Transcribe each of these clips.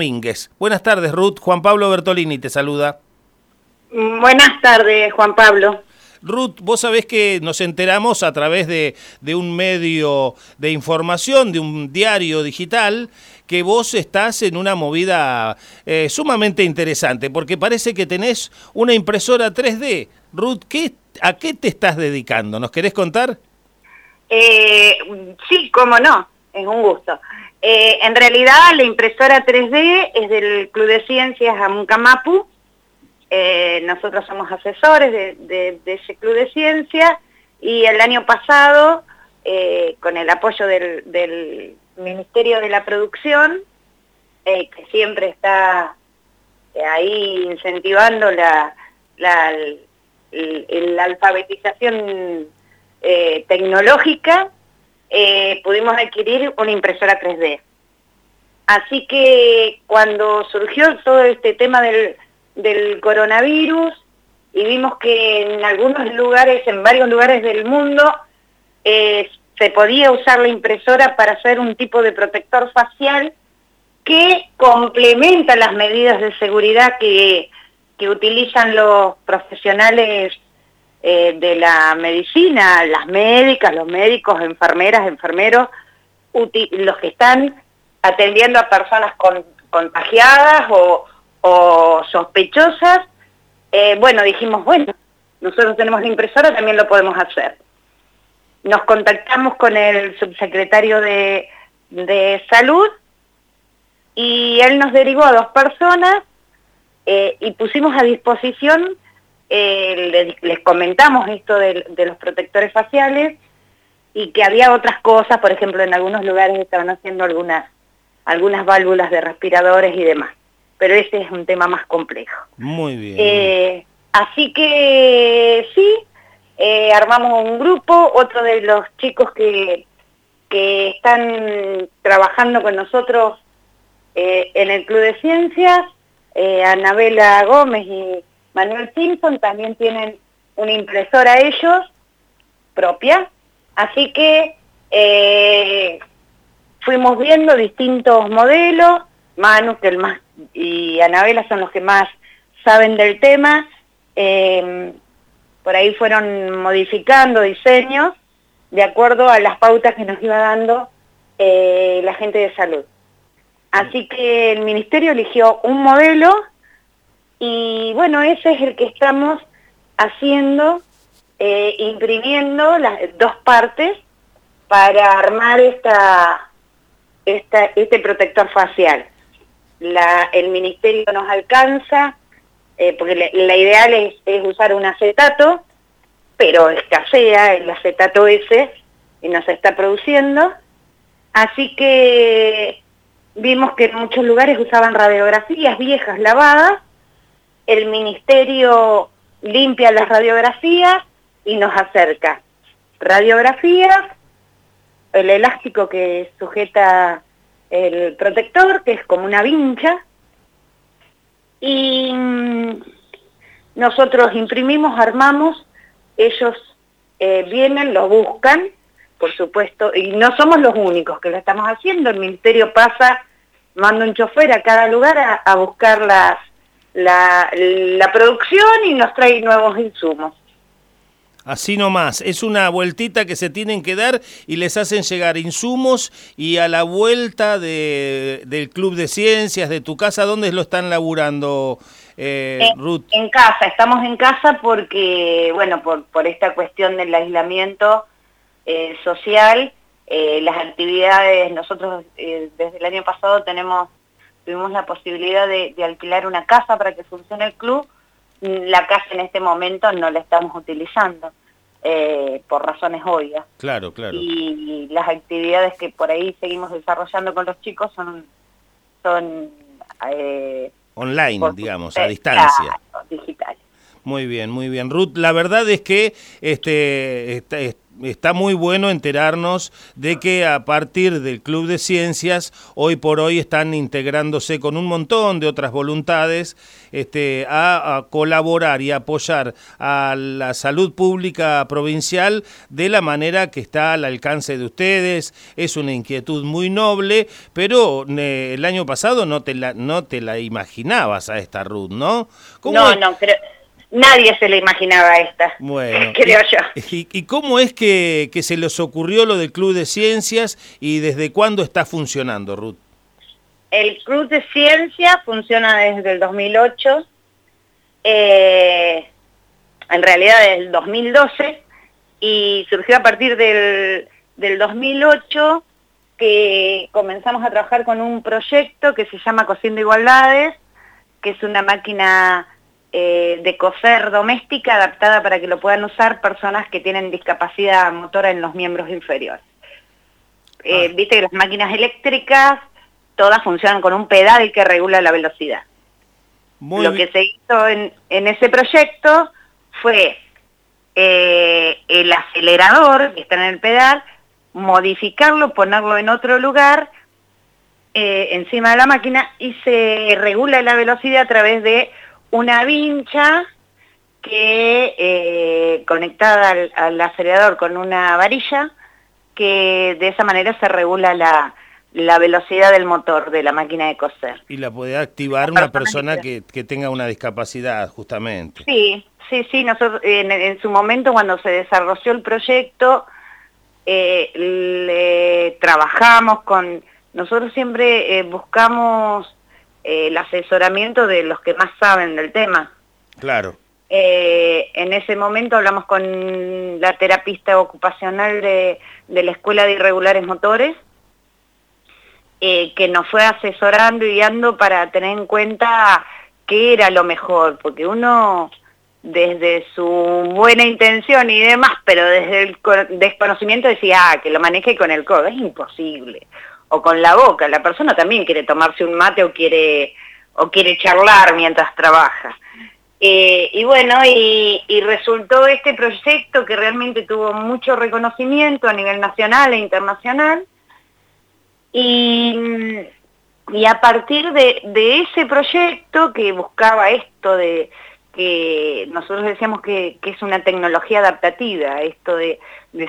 Domínguez. Buenas tardes, Ruth. Juan Pablo Bertolini te saluda. Buenas tardes, Juan Pablo. Ruth, vos sabés que nos enteramos a través de, un medio de información, de un diario digital, que vos estás en una movida eh, sumamente interesante, porque parece que tenés una impresora 3D. Ruth, ¿qué, ¿a qué te estás dedicando? ¿Nos querés contar? Eh, sí, cómo no, es un gusto. Eh, en realidad la impresora 3D es del Club de Ciencias Amuncamapu, eh, nosotros somos asesores de, ese club de ciencia y el año pasado, eh, con el apoyo del, Ministerio de la Producción, eh, que siempre está ahí incentivando la, alfabetización tecnológica, pudimos adquirir una impresora 3D. Así que cuando surgió todo este tema del del coronavirus y vimos que en algunos lugares, en varios lugares del mundo, eh, se podía usar la impresora para hacer un tipo de protector facial que complementa las medidas de seguridad que, utilizan los profesionales eh, de la medicina, las médicas, los médicos, enfermeras, enfermeros, los que están atendiendo a personas contagiadas o, sospechosas, eh, bueno, dijimos, bueno, nosotros tenemos la impresora, también lo podemos hacer. Nos contactamos con el subsecretario de, Salud y él nos derivó a dos personas eh, y pusimos a disposición, eh, les, comentamos esto de, de, los protectores faciales y que había otras cosas, por ejemplo, en algunos lugares estaban haciendo algunas, algunas válvulas de respiradores y demás pero ese es un tema más complejo. Muy bien. Eh, así que sí, eh, armamos un grupo, otro de los chicos que, que están trabajando con nosotros eh, en el Club de Ciencias, Anabela Gómez y Manuel Simpson, también tienen una impresora ellos, propia, así que fuimos viendo distintos modelos, Manu, que el más, y Anabela son los que más saben del tema. Eh, por ahí fueron modificando diseños de acuerdo a las pautas que nos iba dando eh, la gente de salud. Así que el ministerio eligió un modelo y bueno, ese es el que estamos haciendo, eh, imprimiendo las dos partes para armar esta, esta, este protector facial el ministerio nos alcanza, eh, porque la, ideal es, usar un acetato, pero escasea el acetato ese y nos está produciendo. Así que vimos que en muchos lugares usaban radiografías viejas lavadas, el ministerio limpia las radiografías y nos acerca. Radiografías, el elástico que sujeta el protector, que es como una vincha, y mm, nosotros imprimimos, armamos, ellos eh, vienen, lo buscan, por supuesto, y no somos los únicos que lo estamos haciendo, el ministerio pasa, manda un chofer a cada lugar a, buscar la, la producción y nos trae nuevos insumos. Así nomás, es una vueltita que se tienen que dar y les hacen llegar insumos y a la vuelta de, del Club de Ciencias, de tu casa, ¿dónde lo están laburando, eh, Ruth? En casa, estamos en casa porque, bueno, por, por esta cuestión del aislamiento eh, social, eh, las actividades, nosotros eh, desde el año pasado tenemos, tuvimos la posibilidad de, de alquilar una casa para que funcione el club, la casa en este momento no la estamos utilizando. Eh, por razones obvias. Claro, claro. Y las actividades que por ahí seguimos desarrollando con los chicos son... son eh, Online, digamos, a distancia. digitales. Muy bien, muy bien. Ruth, la verdad es que este, está muy bueno enterarnos de que a partir del Club de Ciencias, hoy por hoy están integrándose con un montón de otras voluntades este, a, colaborar y apoyar a la salud pública provincial de la manera que está al alcance de ustedes. Es una inquietud muy noble, pero el año pasado no te la, no te la imaginabas a esta Ruth, ¿no? no, no, pero nadie se le imaginaba esta, bueno, creo yo. Y, cómo es que, se les ocurrió lo del Club de Ciencias y desde cuándo está funcionando, Ruth? El Club de Ciencias funciona desde el 2008, eh, en realidad desde el 2012, y surgió a partir del, del 2008 que comenzamos a trabajar con un proyecto que se llama Cociendo Igualdades, que es una máquina eh, de coser doméstica adaptada para que lo puedan usar personas que tienen discapacidad motora en los miembros inferiores. Eh, ah. Viste que las máquinas eléctricas todas funcionan con un pedal que regula la velocidad. lo que se hizo en, ese proyecto fue eh, el acelerador que está en el pedal, modificarlo, ponerlo en otro lugar encima de la máquina y se regula la velocidad a través de una vincha que eh, conectada al, acelerador con una varilla, que de esa manera se regula la, velocidad del motor de la máquina de coser. Y la puede activar una persona que, tenga una discapacidad, justamente. Sí, sí, sí. Nosotros en, su momento, cuando se desarrolló el proyecto, eh, le trabajamos con... Nosotros siempre eh, buscamos el asesoramiento de los que más saben del tema. Claro. Eh, en ese momento hablamos con la terapista ocupacional de, la Escuela de Irregulares Motores, eh, que nos fue asesorando y guiando para tener en cuenta qué era lo mejor, porque uno desde su buena intención y demás, pero desde el desconocimiento decía, ah, que lo maneje con el codo, es imposible o con la boca. La persona también quiere tomarse un mate o quiere, o quiere charlar mientras trabaja. Eh, y bueno, y, resultó este proyecto que realmente tuvo mucho reconocimiento a nivel nacional e internacional. Y, a partir de, ese proyecto que buscaba esto de que nosotros decíamos que, es una tecnología adaptativa, esto de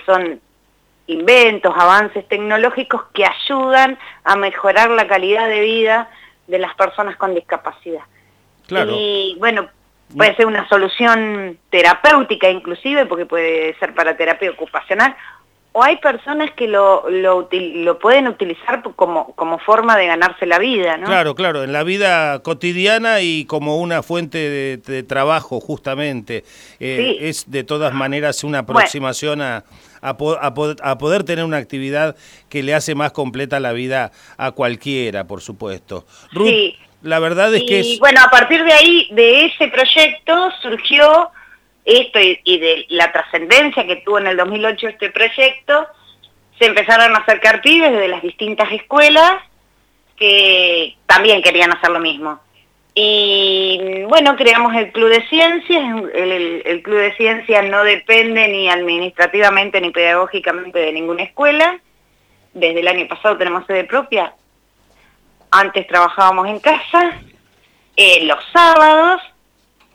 son inventos, avances tecnológicos que ayudan a mejorar la calidad de vida de las personas con discapacidad. Claro. Y bueno, puede ser una solución terapéutica inclusive, porque puede ser para terapia ocupacional, o hay personas que lo, lo, lo, pueden utilizar como, como forma de ganarse la vida, ¿no? Claro, claro, en la vida cotidiana y como una fuente de, trabajo, justamente. Eh, es de todas maneras una aproximación a, a, poder tener una actividad que le hace más completa la vida a cualquiera, por supuesto. sí. la verdad es que es... bueno, a partir de ahí, de ese proyecto, surgió esto y, de la trascendencia que tuvo en el 2008 este proyecto, se empezaron a acercar pibes de las distintas escuelas que también querían hacer lo mismo. Y bueno, creamos el Club de Ciencias, el, Club de Ciencias no depende ni administrativamente ni pedagógicamente de ninguna escuela, desde el año pasado tenemos sede propia, antes trabajábamos en casa, eh, los sábados,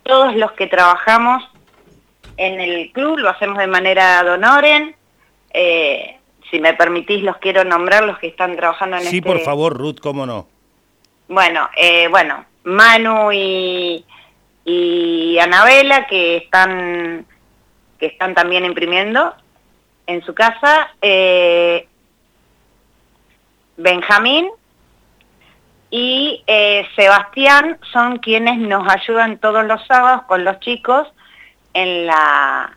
todos los que trabajamos en el club, lo hacemos de manera donoren. Eh, si me permitís, los quiero nombrar los que están trabajando en sí, este... Sí, por favor, Ruth, cómo no. Bueno, eh, bueno, Manu y, Anabela, que están, que están también imprimiendo en su casa. Eh, Benjamín y Sebastián son quienes nos ayudan todos los sábados con los chicos en la,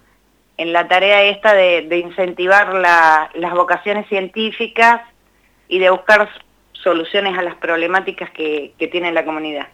en la tarea esta de, incentivar las vocaciones científicas y de buscar soluciones a las problemáticas que, tiene la comunidad.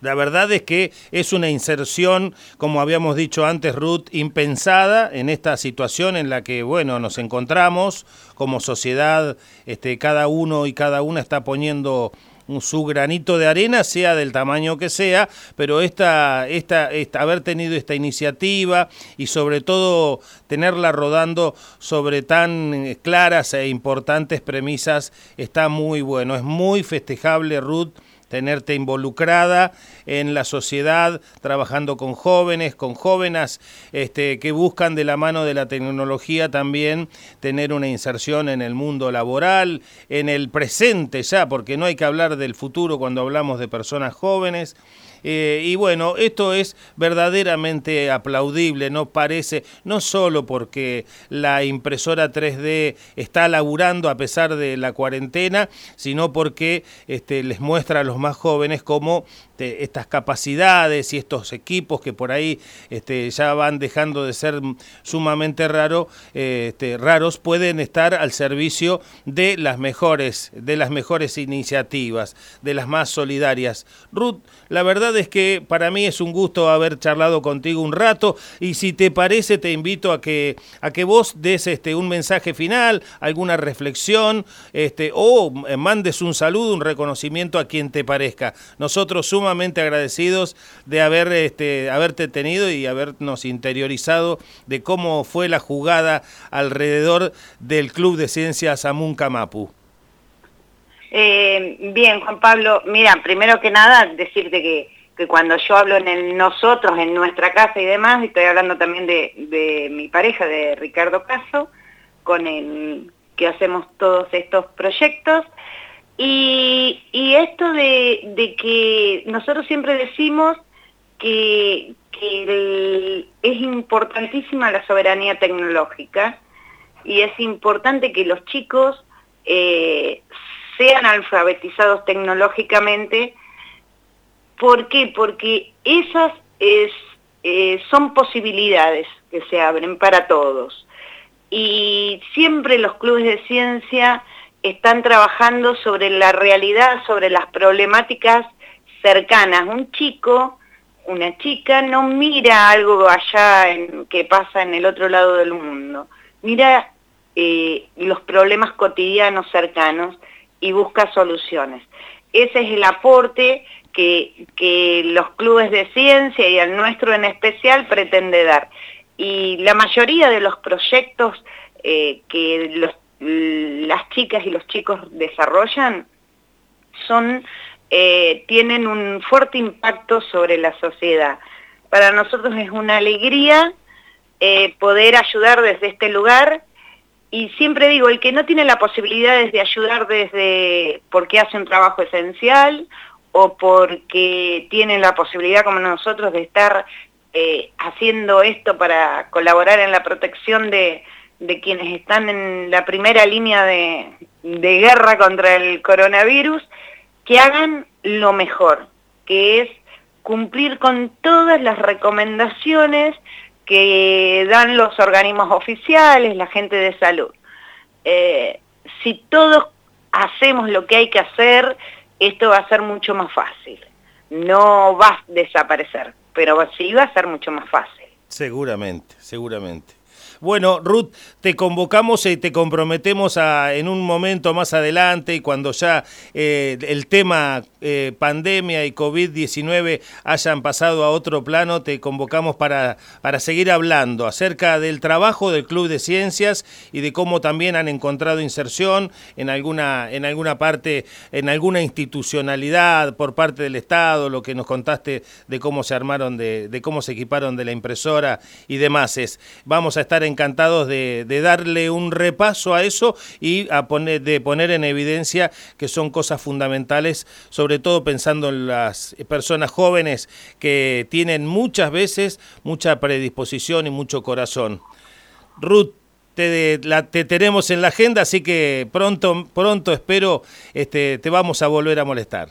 La verdad es que es una inserción, como habíamos dicho antes, Ruth, impensada en esta situación en la que, bueno, nos encontramos como sociedad, este, cada uno y cada una está poniendo su granito de arena, sea del tamaño que sea, pero esta, esta, esta, haber tenido esta iniciativa y sobre todo tenerla rodando sobre tan claras e importantes premisas está muy bueno. Es muy festejable, Ruth tenerte involucrada en la sociedad, trabajando con jóvenes, con jóvenes este, que buscan de la mano de la tecnología también tener una inserción en el mundo laboral, en el presente ya, porque no hay que hablar del futuro cuando hablamos de personas jóvenes. Eh, y bueno, esto es verdaderamente aplaudible, no parece, no solo porque la impresora 3D está laburando a pesar de la cuarentena, sino porque este, les muestra a los más jóvenes cómo este, estas capacidades y estos equipos que por ahí este, ya van dejando de ser sumamente raro, este, raros, pueden estar al servicio de las mejores, de las mejores iniciativas, de las más solidarias. Ruth, la verdad es que para mí es un gusto haber charlado contigo un rato y si te parece te invito a que, a que vos des este, un mensaje final, alguna reflexión este, o mandes un saludo, un reconocimiento a quien te parezca. Nosotros sumamente agradecidos de haber este, haberte tenido y habernos interiorizado de cómo fue la jugada alrededor del Club de Ciencias Amuncamapu. Eh, bien, Juan Pablo, mira, primero que nada decirte que, que, cuando yo hablo en el nosotros, en nuestra casa y demás, estoy hablando también de, de mi pareja, de Ricardo Caso, con el que hacemos todos estos proyectos. Y, esto de, que nosotros siempre decimos que, es importantísima la soberanía tecnológica y es importante que los chicos eh, sean alfabetizados tecnológicamente. ¿Por qué? Porque esas eh, son posibilidades que se abren para todos. Y siempre los clubes de ciencia están trabajando sobre la realidad, sobre las problemáticas cercanas. Un chico, una chica no mira algo allá en, que pasa en el otro lado del mundo, mira eh, los problemas cotidianos cercanos y busca soluciones. Ese es el aporte que, los clubes de ciencia y el nuestro en especial pretende dar. Y la mayoría de los proyectos eh, que los las chicas y los chicos desarrollan son, eh, tienen un fuerte impacto sobre la sociedad. Para nosotros es una alegría eh, poder ayudar desde este lugar y siempre digo, el que no tiene la posibilidad de ayudar desde porque hace un trabajo esencial o porque tiene la posibilidad como nosotros de estar eh, haciendo esto para colaborar en la protección de, de quienes están en la primera línea de, guerra contra el coronavirus, que hagan lo mejor, que es cumplir con todas las recomendaciones que dan los organismos oficiales, la gente de salud. Eh, si todos hacemos lo que hay que hacer, esto va a ser mucho más fácil. No va a desaparecer, pero sí va a ser mucho más fácil. Seguramente, seguramente. Bueno, Ruth, te convocamos y te comprometemos a, en un momento más adelante y cuando ya eh, el tema eh, pandemia y COVID-19 hayan pasado a otro plano, te convocamos para, para seguir hablando acerca del trabajo del Club de Ciencias y de cómo también han encontrado inserción en alguna, en alguna parte, en alguna institucionalidad por parte del Estado, lo que nos contaste de cómo se armaron, de, de cómo se equiparon de la impresora y demás. Es, vamos a estar en encantados de, darle un repaso a eso y a poner, de poner en evidencia que son cosas fundamentales, sobre todo pensando en las personas jóvenes que tienen muchas veces mucha predisposición y mucho corazón. Ruth, te, la, te tenemos en la agenda, así que pronto, pronto espero este, te vamos a volver a molestar.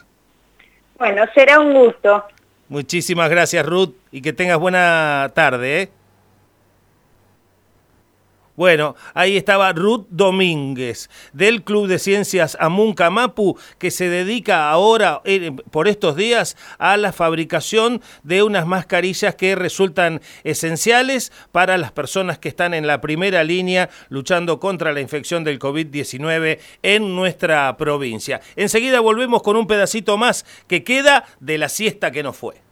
Bueno, será un gusto. Muchísimas gracias, Ruth, y que tengas buena tarde. ¿eh? Bueno, ahí estaba Ruth Domínguez del Club de Ciencias Amuncamapu que se dedica ahora eh, por estos días a la fabricación de unas mascarillas que resultan esenciales para las personas que están en la primera línea luchando contra la infección del COVID-19 en nuestra provincia. Enseguida volvemos con un pedacito más que queda de la siesta que no fue.